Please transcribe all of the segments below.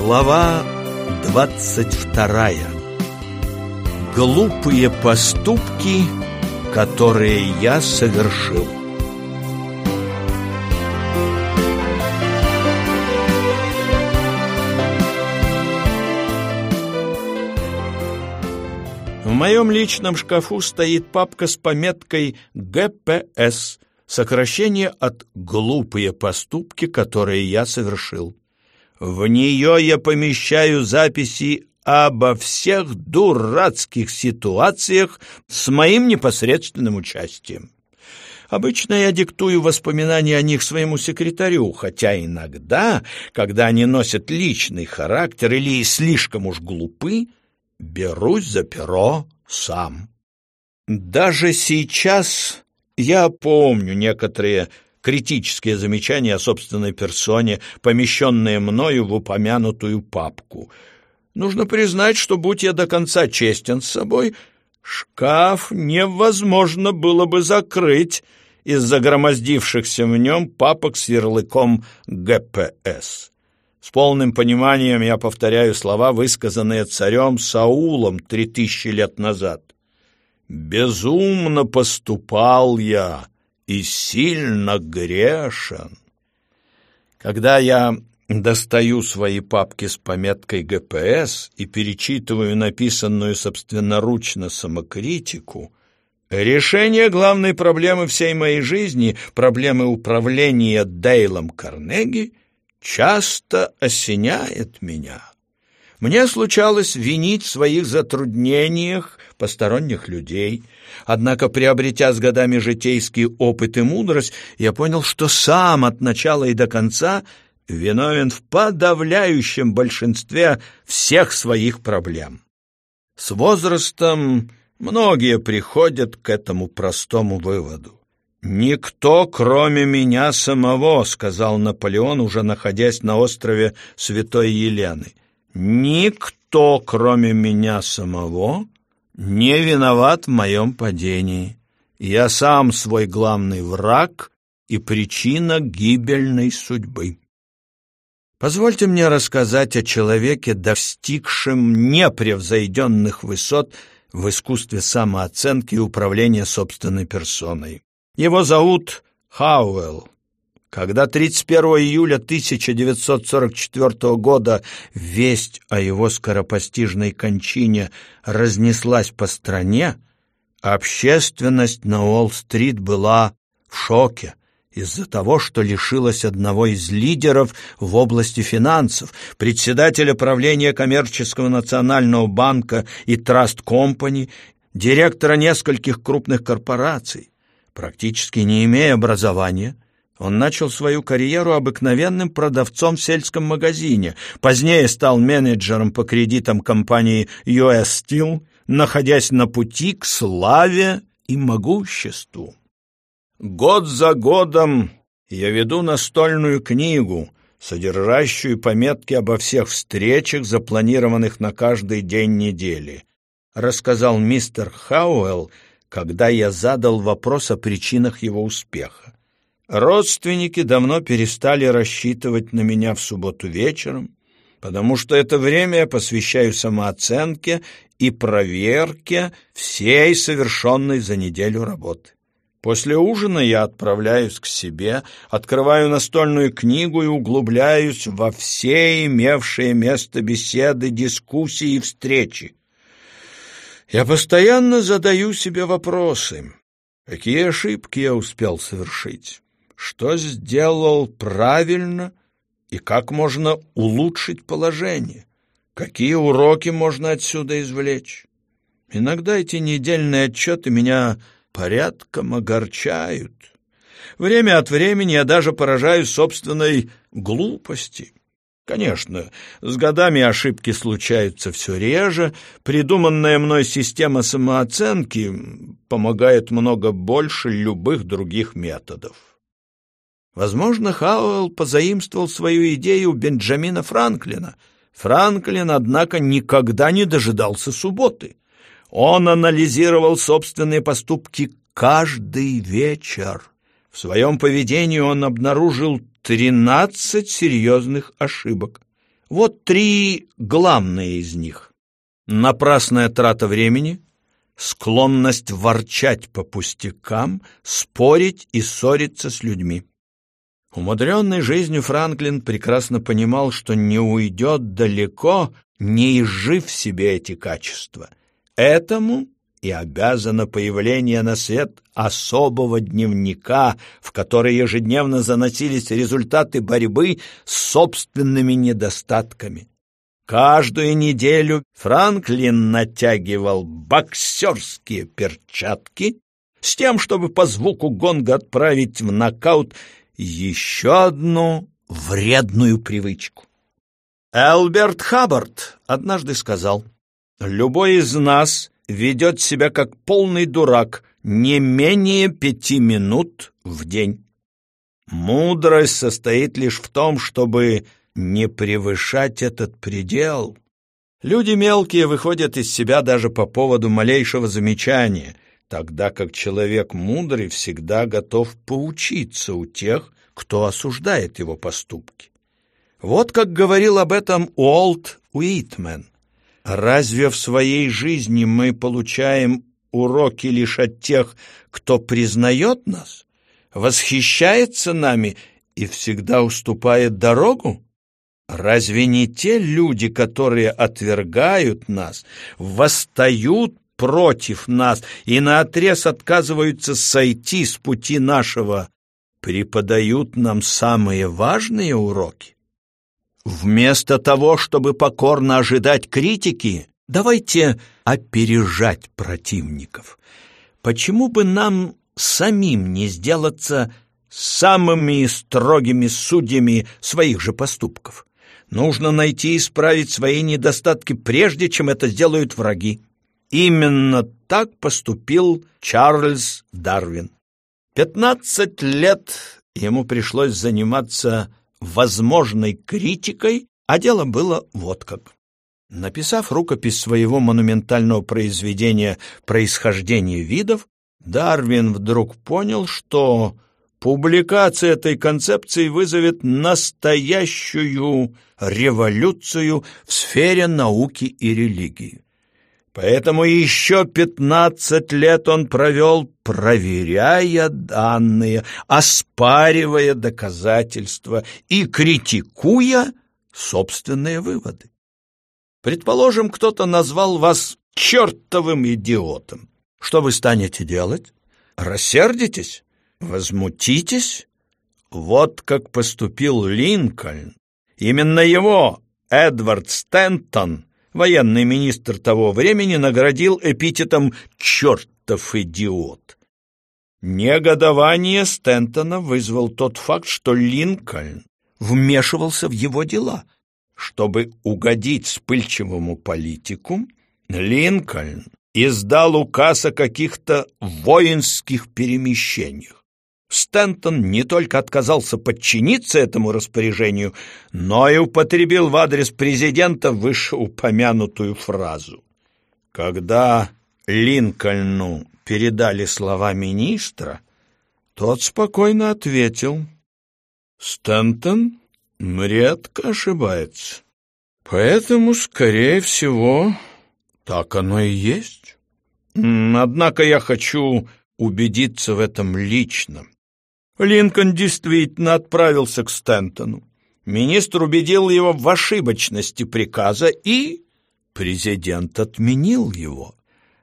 Глава двадцать вторая. Глупые поступки, которые я совершил. В моем личном шкафу стоит папка с пометкой «ГПС» сокращение от «глупые поступки, которые я совершил». В нее я помещаю записи обо всех дурацких ситуациях с моим непосредственным участием. Обычно я диктую воспоминания о них своему секретарю, хотя иногда, когда они носят личный характер или слишком уж глупы, берусь за перо сам. Даже сейчас я помню некоторые критические замечания о собственной персоне, помещенные мною в упомянутую папку. Нужно признать, что, будь я до конца честен с собой, шкаф невозможно было бы закрыть из-за громоздившихся в нем папок с ярлыком «ГПС». С полным пониманием я повторяю слова, высказанные царем Саулом три тысячи лет назад. Безумно поступал я и сильно грешен. Когда я достаю свои папки с пометкой ГПС и перечитываю написанную собственноручно самокритику, решение главной проблемы всей моей жизни, проблемы управления Дейлом Карнеги, часто осеняет меня. Мне случалось винить в своих затруднениях посторонних людей. Однако, приобретя с годами житейский опыт и мудрость, я понял, что сам от начала и до конца виновен в подавляющем большинстве всех своих проблем. С возрастом многие приходят к этому простому выводу. «Никто, кроме меня самого», — сказал Наполеон, уже находясь на острове Святой Елены — Никто, кроме меня самого, не виноват в моем падении. Я сам свой главный враг и причина гибельной судьбы. Позвольте мне рассказать о человеке, достигшем непревзойденных высот в искусстве самооценки и управления собственной персоной. Его зовут Хауэлл. Когда 31 июля 1944 года весть о его скоропостижной кончине разнеслась по стране, общественность на Уолл-стрит была в шоке из-за того, что лишилась одного из лидеров в области финансов, председателя правления коммерческого национального банка и Траст Компани, директора нескольких крупных корпораций. Практически не имея образования – он начал свою карьеру обыкновенным продавцом в сельском магазине, позднее стал менеджером по кредитам компании US Steel, находясь на пути к славе и могуществу. Год за годом я веду настольную книгу, содержащую пометки обо всех встречах, запланированных на каждый день недели, рассказал мистер Хауэлл, когда я задал вопрос о причинах его успеха. Родственники давно перестали рассчитывать на меня в субботу вечером, потому что это время я посвящаю самооценке и проверке всей совершенной за неделю работы. После ужина я отправляюсь к себе, открываю настольную книгу и углубляюсь во все имевшие место беседы, дискуссии и встречи. Я постоянно задаю себе вопросы. Какие ошибки я успел совершить? Что сделал правильно и как можно улучшить положение, какие уроки можно отсюда извлечь. Иногда эти недельные отчеты меня порядком огорчают. Время от времени я даже поражаюсь собственной глупости. Конечно, с годами ошибки случаются все реже, придуманная мной система самооценки помогает много больше любых других методов. Возможно, Хауэлл позаимствовал свою идею Бенджамина Франклина. Франклин, однако, никогда не дожидался субботы. Он анализировал собственные поступки каждый вечер. В своем поведении он обнаружил тринадцать серьезных ошибок. Вот три главные из них. Напрасная трата времени, склонность ворчать по пустякам, спорить и ссориться с людьми. Умудренный жизнью Франклин прекрасно понимал, что не уйдет далеко, не изжив в себе эти качества. Этому и обязано появление на свет особого дневника, в который ежедневно заносились результаты борьбы с собственными недостатками. Каждую неделю Франклин натягивал боксерские перчатки с тем, чтобы по звуку гонга отправить в нокаут еще одну вредную привычку. Элберт Хаббард однажды сказал, «Любой из нас ведет себя как полный дурак не менее пяти минут в день. Мудрость состоит лишь в том, чтобы не превышать этот предел. Люди мелкие выходят из себя даже по поводу малейшего замечания, тогда как человек мудрый всегда готов поучиться у тех, кто осуждает его поступки. Вот как говорил об этом Уолт Уитмен. Разве в своей жизни мы получаем уроки лишь от тех, кто признает нас, восхищается нами и всегда уступает дорогу? Разве не те люди, которые отвергают нас, восстают против нас и наотрез отказываются сойти с пути нашего, преподают нам самые важные уроки? Вместо того, чтобы покорно ожидать критики, давайте опережать противников. Почему бы нам самим не сделаться самыми строгими судьями своих же поступков? Нужно найти и исправить свои недостатки, прежде чем это сделают враги. Именно так поступил Чарльз Дарвин. Пятнадцать лет ему пришлось заниматься возможной критикой, а дело было вот как. Написав рукопись своего монументального произведения «Происхождение видов», Дарвин вдруг понял, что Публикация этой концепции вызовет настоящую революцию в сфере науки и религии. Поэтому еще пятнадцать лет он провел, проверяя данные, оспаривая доказательства и критикуя собственные выводы. Предположим, кто-то назвал вас чертовым идиотом. Что вы станете делать? Рассердитесь? Возмутитесь? Вот как поступил Линкольн. Именно его Эдвард Стентон, военный министр того времени, наградил эпитетом «чертов идиот». Негодование Стентона вызвал тот факт, что Линкольн вмешивался в его дела. Чтобы угодить вспыльчивому политику, Линкольн издал указ о каких-то воинских перемещениях. Стентон не только отказался подчиниться этому распоряжению, но и употребил в адрес президента вышеупомянутую фразу. Когда Линкольну передали слова министра, тот спокойно ответил, «Стентон редко ошибается, поэтому, скорее всего, так оно и есть. Однако я хочу убедиться в этом лично. Линкольн действительно отправился к Стентону. Министр убедил его в ошибочности приказа, и президент отменил его.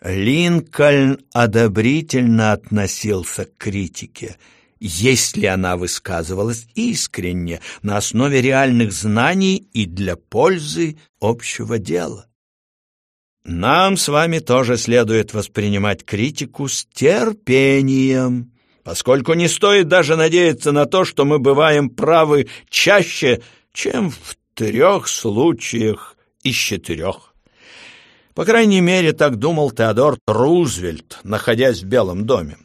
Линкольн одобрительно относился к критике, если она высказывалась искренне, на основе реальных знаний и для пользы общего дела. Нам с вами тоже следует воспринимать критику с терпением, поскольку не стоит даже надеяться на то, что мы бываем правы чаще, чем в трех случаях из четырех. По крайней мере, так думал Теодор Рузвельт, находясь в Белом доме.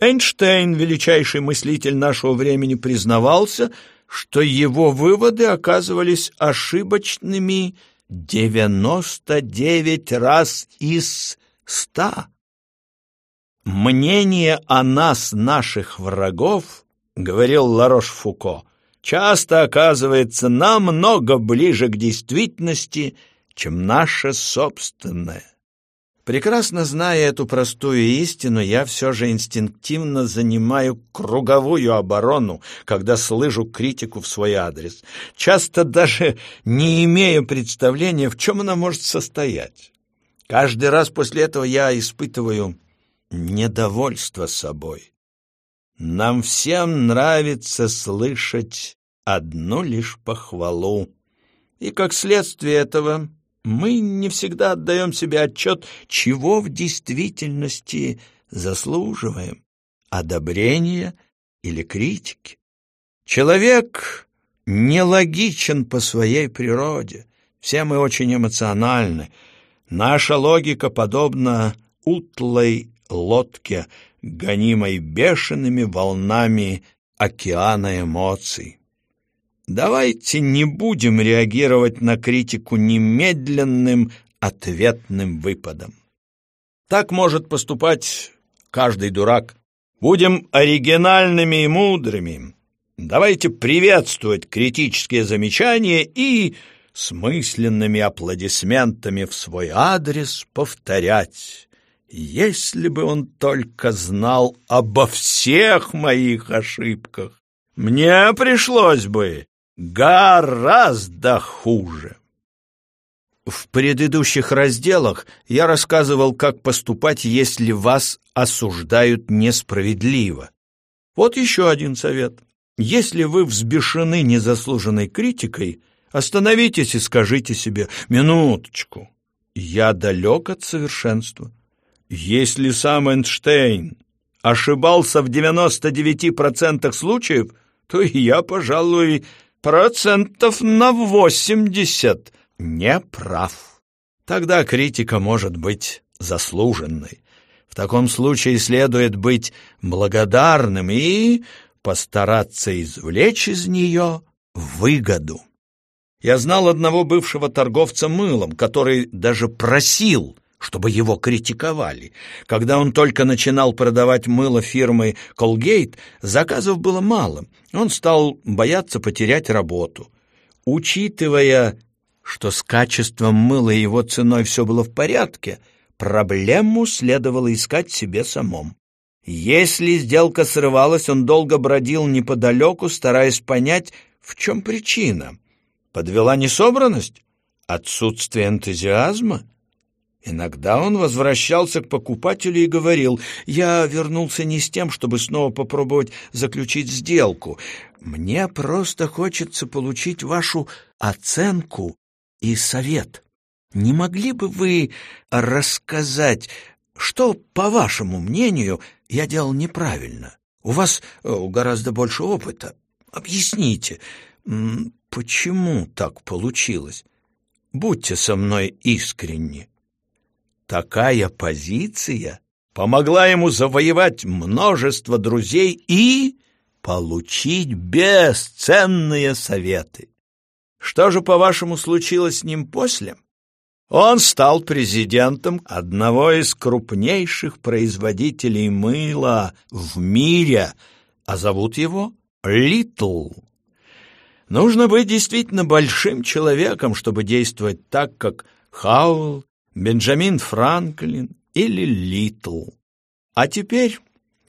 Эйнштейн, величайший мыслитель нашего времени, признавался, что его выводы оказывались ошибочными 99 раз из ста. «Мнение о нас, наших врагов, — говорил Ларош Фуко, часто оказывается намного ближе к действительности, чем наша собственная. Прекрасно зная эту простую истину, я все же инстинктивно занимаю круговую оборону, когда слышу критику в свой адрес, часто даже не имея представления, в чем она может состоять. Каждый раз после этого я испытываю недовольство собой. Нам всем нравится слышать одну лишь похвалу, и как следствие этого мы не всегда отдаем себе отчет, чего в действительности заслуживаем — одобрения или критики. Человек нелогичен по своей природе. Все мы очень эмоциональны. Наша логика подобна утлой лодке, гонимой бешеными волнами океана эмоций. Давайте не будем реагировать на критику немедленным ответным выпадом. Так может поступать каждый дурак. Будем оригинальными и мудрыми. Давайте приветствовать критические замечания и с мысленными аплодисментами в свой адрес повторять. Если бы он только знал обо всех моих ошибках, мне пришлось бы гораздо хуже. В предыдущих разделах я рассказывал, как поступать, если вас осуждают несправедливо. Вот еще один совет. Если вы взбешены незаслуженной критикой, остановитесь и скажите себе «минуточку, я далек от совершенства». Если сам Эйнштейн ошибался в 99% случаев, то я, пожалуй, процентов на восемьдесят не прав. Тогда критика может быть заслуженной. В таком случае следует быть благодарным и постараться извлечь из нее выгоду. Я знал одного бывшего торговца мылом, который даже просил чтобы его критиковали. Когда он только начинал продавать мыло фирмы Colgate, заказов было мало. Он стал бояться потерять работу. Учитывая, что с качеством мыла и его ценой все было в порядке, проблему следовало искать себе самом. Если сделка срывалась, он долго бродил неподалеку, стараясь понять, в чем причина. Подвела несобранность? Отсутствие энтузиазма? Иногда он возвращался к покупателю и говорил, «Я вернулся не с тем, чтобы снова попробовать заключить сделку. Мне просто хочется получить вашу оценку и совет. Не могли бы вы рассказать, что, по вашему мнению, я делал неправильно? У вас э, гораздо больше опыта. Объясните, почему так получилось? Будьте со мной искренни». Такая позиция помогла ему завоевать множество друзей и получить бесценные советы. Что же, по-вашему, случилось с ним после? Он стал президентом одного из крупнейших производителей мыла в мире, а зовут его Литл. Нужно быть действительно большим человеком, чтобы действовать так, как Хауэлл Бенджамин Франклин или Литл. А теперь,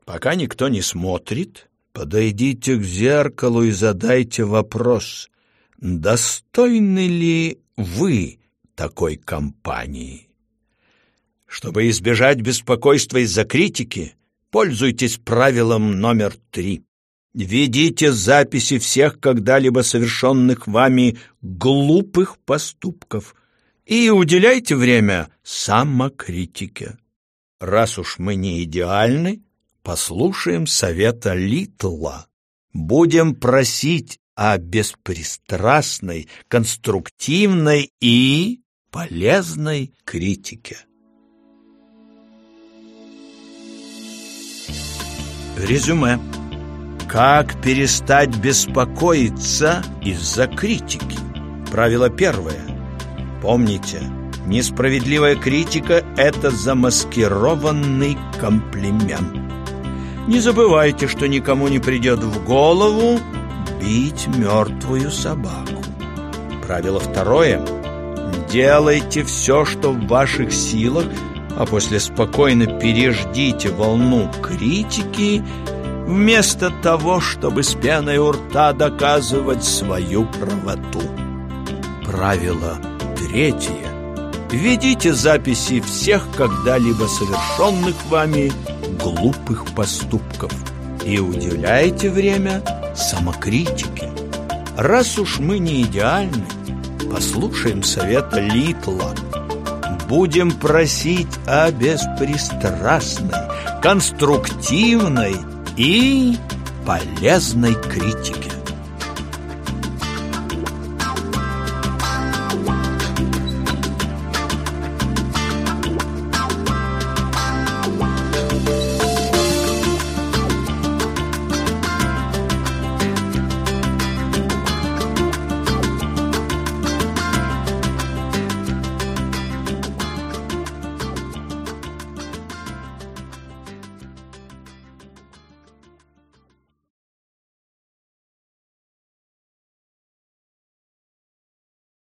пока никто не смотрит, подойдите к зеркалу и задайте вопрос, достойны ли вы такой компании? Чтобы избежать беспокойства из-за критики, пользуйтесь правилом номер три. Ведите записи всех когда-либо совершенных вами глупых поступков – и уделяйте время самокритике. Раз уж мы не идеальны, послушаем совета Литла. Будем просить о беспристрастной, конструктивной и полезной критике. Резюме. Как перестать беспокоиться из-за критики? Правило первое. Помните, несправедливая критика – это замаскированный комплимент. Не забывайте, что никому не придет в голову бить мертвую собаку. Правило второе. Делайте все, что в ваших силах, а после спокойно переждите волну критики, вместо того, чтобы с пеной у рта доказывать свою правоту. Правило третье. Ведите записи всех когда-либо совершенных вами глупых поступков и уделяйте время самокритике. Раз уж мы не идеальны, послушаем совета Литла. Будем просить о беспристрастной, конструктивной и полезной критике.